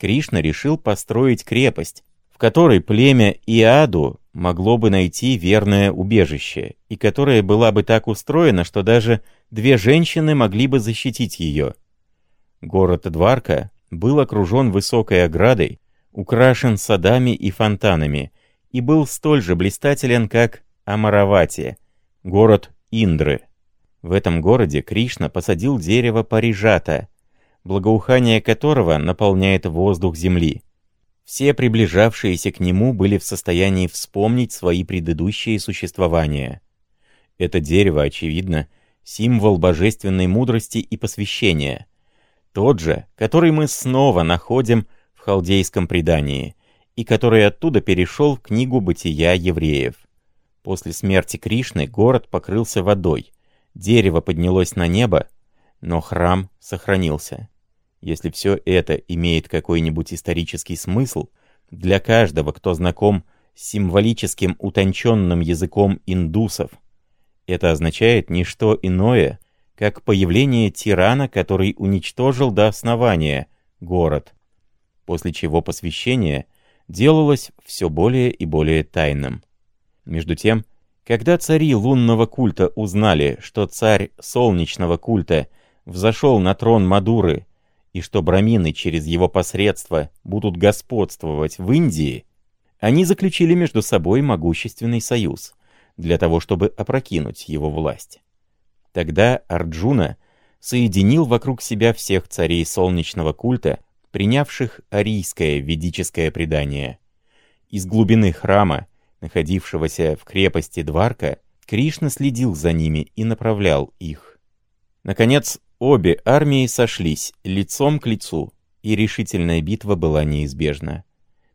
Кришна решил построить крепость, в которой племя Иаду могло бы найти верное убежище, и которая была бы так устроена, что даже две женщины могли бы защитить ее. Город Дварка был окружен высокой оградой, украшен садами и фонтанами, и был столь же блистателен, как Амаравати, город Индры. В этом городе Кришна посадил дерево парижата, благоухание которого наполняет воздух земли. Все приближавшиеся к нему были в состоянии вспомнить свои предыдущие существования. Это дерево, очевидно, символ божественной мудрости и посвящения. Тот же, который мы снова находим в халдейском предании, и который оттуда перешел в книгу «Бытия евреев». После смерти Кришны город покрылся водой, дерево поднялось на небо, но храм сохранился. Если все это имеет какой-нибудь исторический смысл, для каждого, кто знаком с символическим утонченным языком индусов, это означает не что иное, как появление тирана, который уничтожил до основания город, после чего посвящение делалось все более и более тайным. Между тем, когда цари лунного культа узнали, что царь солнечного культа взошел на трон Мадуры и что брамины через его посредство будут господствовать в Индии, они заключили между собой могущественный союз для того, чтобы опрокинуть его власть. Тогда Арджуна соединил вокруг себя всех царей солнечного культа, принявших арийское ведическое предание. Из глубины храма, находившегося в крепости Дварка, Кришна следил за ними и направлял их. Наконец, Обе армии сошлись лицом к лицу, и решительная битва была неизбежна.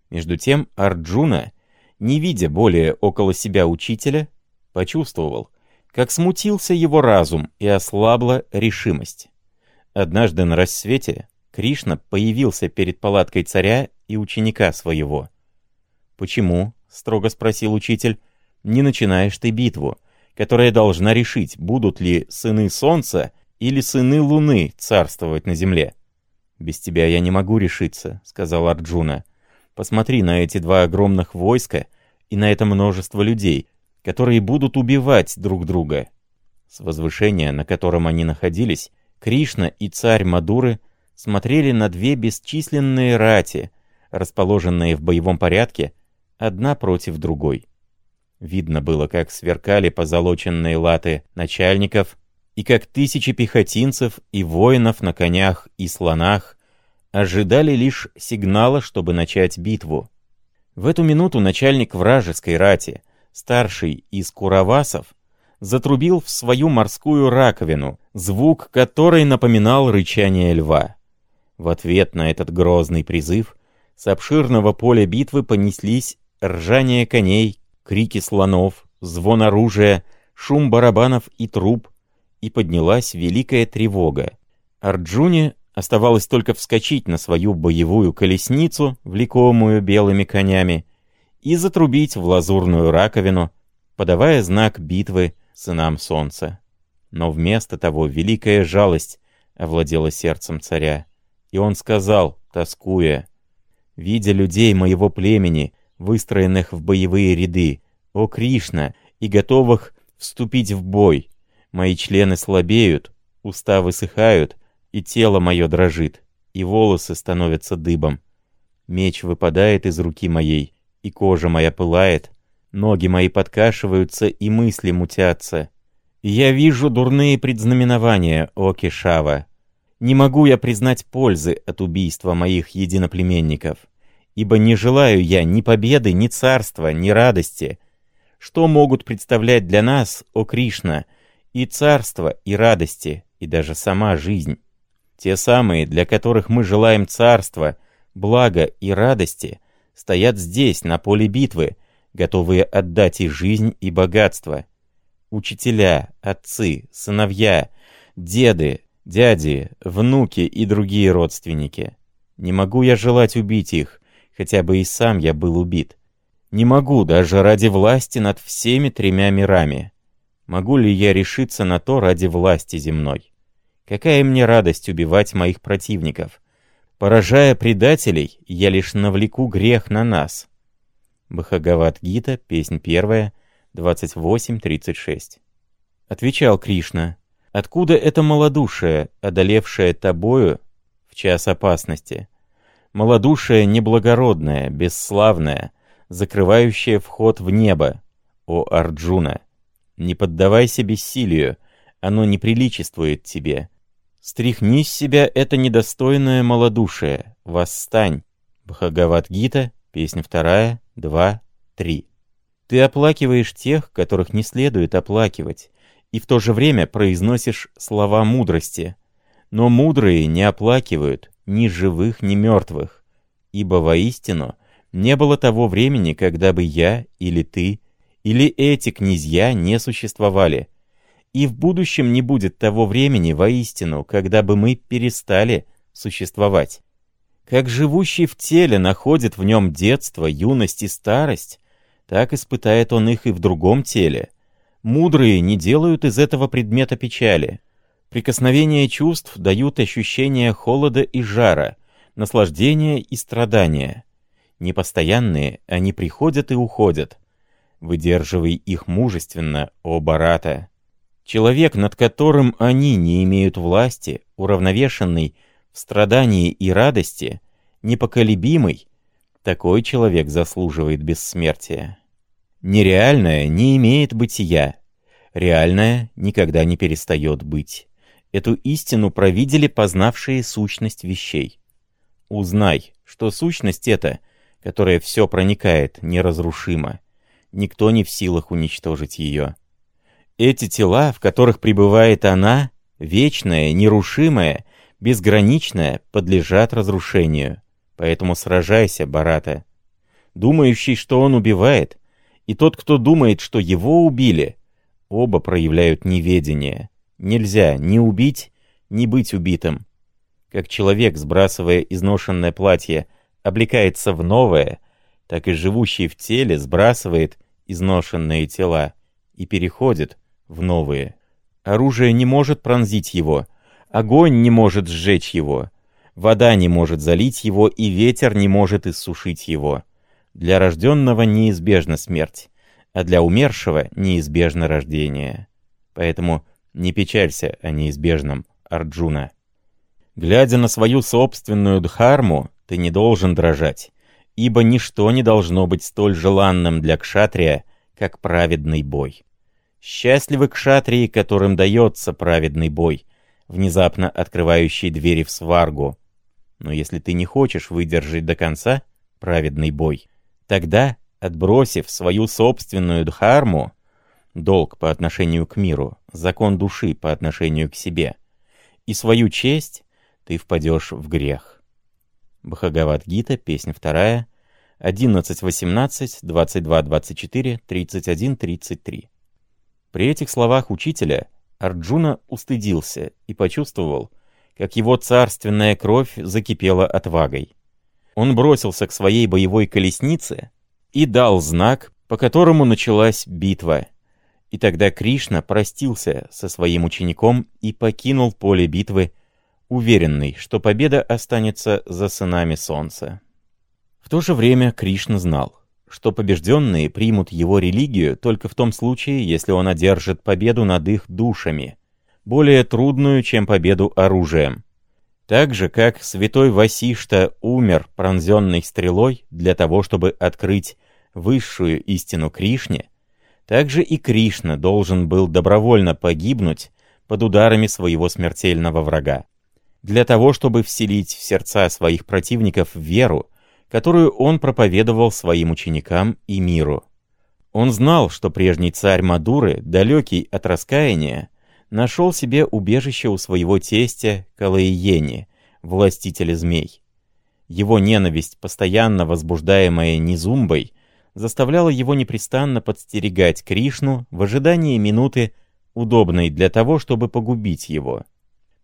Между тем Арджуна, не видя более около себя учителя, почувствовал, как смутился его разум и ослабла решимость. Однажды на рассвете Кришна появился перед палаткой царя и ученика своего. «Почему?» — строго спросил учитель. «Не начинаешь ты битву, которая должна решить, будут ли сыны солнца или сыны Луны царствовать на земле? «Без тебя я не могу решиться», — сказал Арджуна. «Посмотри на эти два огромных войска и на это множество людей, которые будут убивать друг друга». С возвышения, на котором они находились, Кришна и царь Мадуры смотрели на две бесчисленные рати, расположенные в боевом порядке, одна против другой. Видно было, как сверкали позолоченные латы начальников, и как тысячи пехотинцев и воинов на конях и слонах ожидали лишь сигнала, чтобы начать битву. В эту минуту начальник вражеской рати, старший из куравасов, затрубил в свою морскую раковину, звук которой напоминал рычание льва. В ответ на этот грозный призыв с обширного поля битвы понеслись ржание коней, крики слонов, звон оружия, шум барабанов и труб, и поднялась великая тревога. Арджуне оставалось только вскочить на свою боевую колесницу, влекомую белыми конями, и затрубить в лазурную раковину, подавая знак битвы сынам солнца. Но вместо того великая жалость овладела сердцем царя, и он сказал, тоскуя, «Видя людей моего племени, выстроенных в боевые ряды, о Кришна, и готовых вступить в бой, Мои члены слабеют, уста высыхают, и тело мое дрожит, и волосы становятся дыбом. Меч выпадает из руки моей, и кожа моя пылает, ноги мои подкашиваются, и мысли мутятся. я вижу дурные предзнаменования, о Кешава. Не могу я признать пользы от убийства моих единоплеменников, ибо не желаю я ни победы, ни царства, ни радости. Что могут представлять для нас, о Кришна, и царство, и радости, и даже сама жизнь. Те самые, для которых мы желаем царства, блага и радости, стоят здесь, на поле битвы, готовые отдать и жизнь, и богатство. Учителя, отцы, сыновья, деды, дяди, внуки и другие родственники. Не могу я желать убить их, хотя бы и сам я был убит. Не могу даже ради власти над всеми тремя мирами. Могу ли я решиться на то ради власти земной? Какая мне радость убивать моих противников? Поражая предателей, я лишь навлеку грех на нас. Бхагават-гита, песнь первая, 28.36. Отвечал Кришна, откуда это малодушие, одолевшее тобою в час опасности? Малодушие неблагородное, бесславное, закрывающее вход в небо, о Арджуна. Не поддавайся бессилию, оно не приличествует тебе. Стряхни с себя это недостойное малодушие, восстань. Бхагават-гита, песня вторая, два, три. Ты оплакиваешь тех, которых не следует оплакивать, и в то же время произносишь слова мудрости. Но мудрые не оплакивают ни живых, ни мертвых, ибо воистину не было того времени, когда бы я или ты, или эти князья не существовали, и в будущем не будет того времени воистину, когда бы мы перестали существовать. Как живущий в теле находит в нем детство, юность и старость, так испытает он их и в другом теле. Мудрые не делают из этого предмета печали. Прикосновения чувств дают ощущение холода и жара, наслаждения и страдания. Непостоянные, они приходят и уходят. Выдерживай их мужественно, о Барата. Человек, над которым они не имеют власти, уравновешенный в страдании и радости, непоколебимый, такой человек заслуживает бессмертия. Нереальное не имеет бытия, реальное никогда не перестает быть. Эту истину провидели познавшие сущность вещей. Узнай, что сущность эта, которая все проникает, неразрушима. Никто не в силах уничтожить ее. Эти тела, в которых пребывает она, вечная, нерушимая, безграничная, подлежат разрушению. Поэтому сражайся, Барата. Думающий, что он убивает, и тот, кто думает, что его убили, оба проявляют неведение. Нельзя ни убить, ни быть убитым. Как человек, сбрасывая изношенное платье, облекается в новое, так и живущий в теле сбрасывает изношенные тела и переходит в новые. Оружие не может пронзить его, огонь не может сжечь его, вода не может залить его, и ветер не может иссушить его. Для рожденного неизбежна смерть, а для умершего неизбежно рождение. Поэтому не печалься о неизбежном, Арджуна. Глядя на свою собственную дхарму, ты не должен дрожать, ибо ничто не должно быть столь желанным для кшатрия, как праведный бой. Счастливы кшатрии, которым дается праведный бой, внезапно открывающий двери в сваргу. Но если ты не хочешь выдержать до конца праведный бой, тогда, отбросив свою собственную дхарму, долг по отношению к миру, закон души по отношению к себе, и свою честь, ты впадешь в грех. Бхагават-гита, песня вторая, 11.18, 22.24, 31.33. При этих словах учителя Арджуна устыдился и почувствовал, как его царственная кровь закипела отвагой. Он бросился к своей боевой колеснице и дал знак, по которому началась битва. И тогда Кришна простился со своим учеником и покинул поле битвы, уверенный, что победа останется за сынами солнца. В то же время Кришна знал, что побежденные примут его религию только в том случае, если он одержит победу над их душами, более трудную, чем победу оружием. Так же, как святой Васишта умер, пронзенный стрелой, для того, чтобы открыть высшую истину Кришне, так же и Кришна должен был добровольно погибнуть под ударами своего смертельного врага. Для того, чтобы вселить в сердца своих противников веру, которую он проповедовал своим ученикам и миру. Он знал, что прежний царь Мадуры, далекий от раскаяния, нашел себе убежище у своего тестя Калаиени, властителя змей. Его ненависть, постоянно возбуждаемая Низумбой, заставляла его непрестанно подстерегать Кришну в ожидании минуты, удобной для того, чтобы погубить его.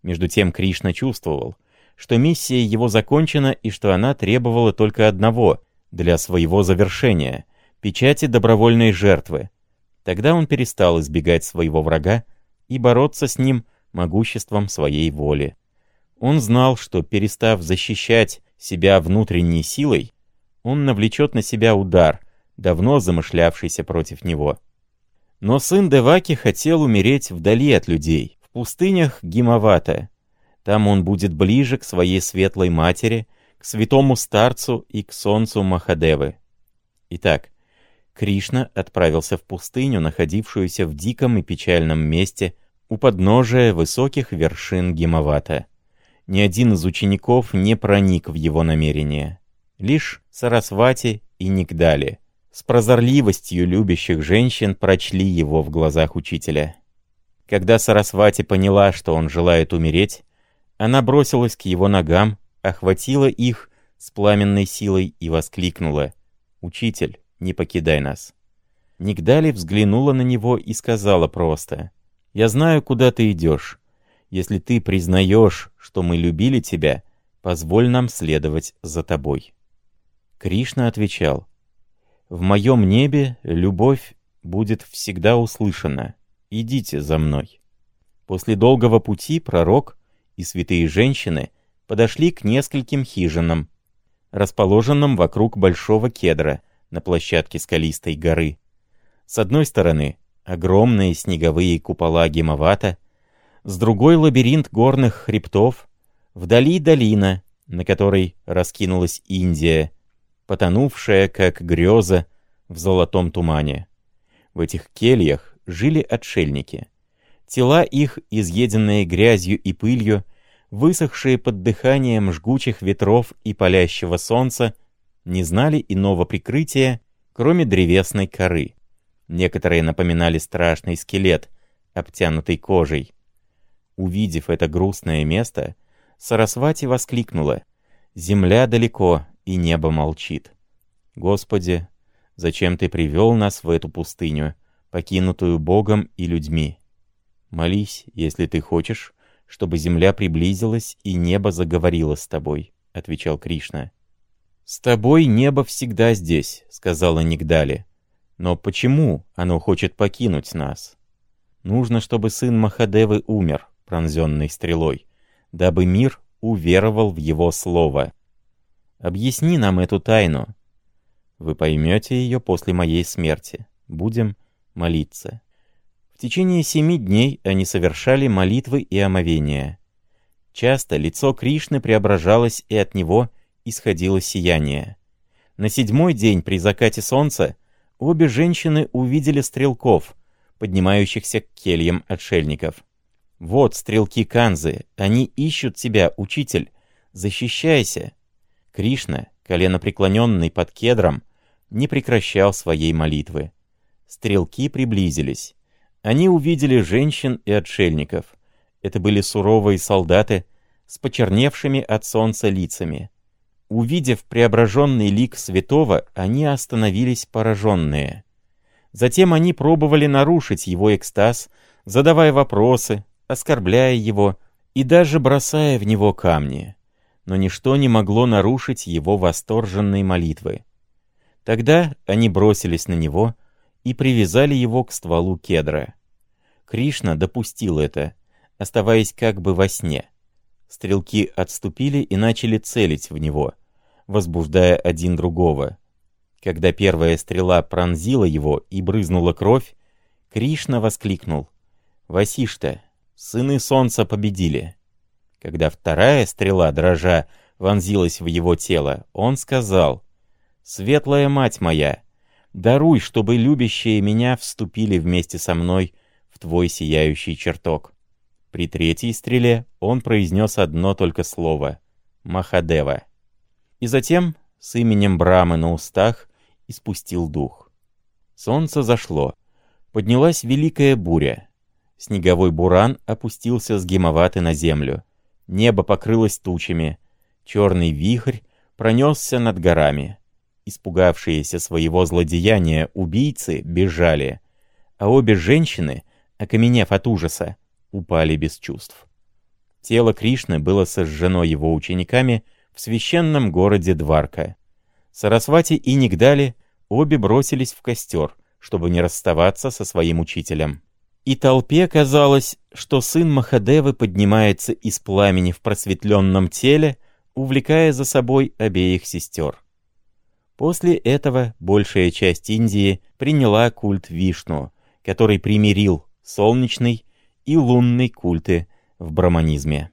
Между тем Кришна чувствовал — что миссия его закончена и что она требовала только одного для своего завершения — печати добровольной жертвы. Тогда он перестал избегать своего врага и бороться с ним могуществом своей воли. Он знал, что, перестав защищать себя внутренней силой, он навлечет на себя удар, давно замышлявшийся против него. Но сын Деваки хотел умереть вдали от людей, пустынях Гимавата. Там он будет ближе к своей светлой матери, к святому старцу и к солнцу Махадевы. Итак, Кришна отправился в пустыню, находившуюся в диком и печальном месте у подножия высоких вершин Гимавата. Ни один из учеников не проник в его намерение. Лишь Сарасвати и Нигдали с прозорливостью любящих женщин прочли его в глазах учителя. Когда Сарасвати поняла, что он желает умереть, она бросилась к его ногам, охватила их с пламенной силой и воскликнула «Учитель, не покидай нас». Нигдали взглянула на него и сказала просто «Я знаю, куда ты идешь. Если ты признаешь, что мы любили тебя, позволь нам следовать за тобой». Кришна отвечал в моем небе любовь будет всегда услышана. Идите за мной». После долгого пути пророк и святые женщины подошли к нескольким хижинам, расположенным вокруг большого кедра на площадке скалистой горы. С одной стороны — огромные снеговые купола Гемовата, с другой — лабиринт горных хребтов, вдали долина, на которой раскинулась Индия — потонувшая, как греза, в золотом тумане. В этих кельях жили отшельники. Тела их, изъеденные грязью и пылью, высохшие под дыханием жгучих ветров и палящего солнца, не знали иного прикрытия, кроме древесной коры. Некоторые напоминали страшный скелет, обтянутый кожей. Увидев это грустное место, Сарасвати воскликнула. «Земля далеко, и небо молчит. Господи, зачем Ты привел нас в эту пустыню, покинутую Богом и людьми? Молись, если Ты хочешь, чтобы земля приблизилась и небо заговорило с Тобой, — отвечал Кришна. «С тобой небо всегда здесь», — сказала Нигдали. «Но почему оно хочет покинуть нас? Нужно, чтобы сын Махадевы умер, пронзенный стрелой, дабы мир уверовал в его слово. Объясни нам эту тайну. Вы поймете ее после моей смерти. Будем молиться. В течение семи дней они совершали молитвы и омовения. Часто лицо Кришны преображалось, и от него исходило сияние. На седьмой день при закате солнца обе женщины увидели стрелков, поднимающихся к кельям отшельников. «Вот стрелки Канзы, они ищут тебя, учитель, защищайся!» Кришна, коленопреклоненный под кедром, не прекращал своей молитвы. Стрелки приблизились. Они увидели женщин и отшельников. Это были суровые солдаты с почерневшими от солнца лицами. Увидев преображенный лик святого, они остановились пораженные. Затем они пробовали нарушить его экстаз, задавая вопросы, оскорбляя его и даже бросая в него камни но ничто не могло нарушить его восторженной молитвы. Тогда они бросились на него и привязали его к стволу кедра. Кришна допустил это, оставаясь как бы во сне. Стрелки отступили и начали целить в него, возбуждая один другого. Когда первая стрела пронзила его и брызнула кровь, Кришна воскликнул «Васишта, сыны солнца победили!» Когда вторая стрела, дрожа, вонзилась в его тело, он сказал, «Светлая мать моя, даруй, чтобы любящие меня вступили вместе со мной в твой сияющий чертог». При третьей стреле он произнес одно только слово — «Махадева». И затем, с именем Брамы на устах, испустил дух. Солнце зашло. Поднялась великая буря. Снеговой буран опустился с гемоваты на землю. Небо покрылось тучами. Черный вихрь пронесся над горами. Испугавшиеся своего злодеяния убийцы бежали, а обе женщины, окаменев от ужаса, упали без чувств. Тело Кришны было сожжено его учениками в священном городе Дварка. Сарасвати и Нигдали обе бросились в костер, чтобы не расставаться со своим учителем. И толпе казалось, что сын Махадевы поднимается из пламени в просветленном теле, увлекая за собой обеих сестер. После этого большая часть Индии приняла культ Вишну, который примирил солнечный и лунный культы в браманизме.